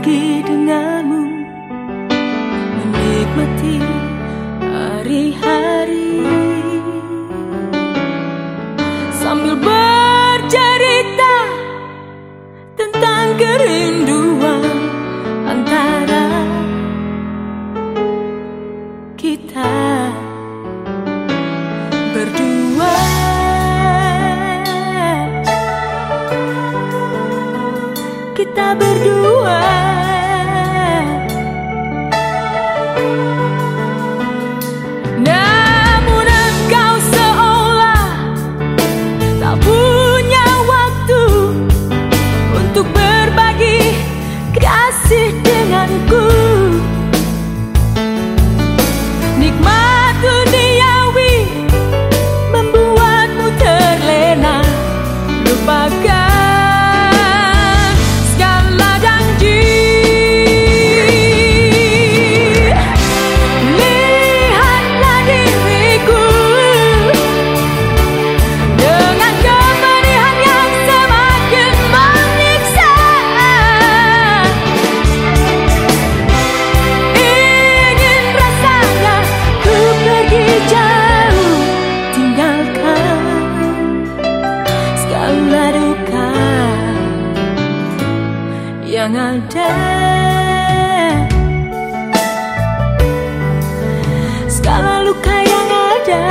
pergi denganmu Menikmati hari-hari. Sambil bercerita Tentang kerinduan Antara kita. Berdua. Kita berdua yang ada. Segala luka yang ada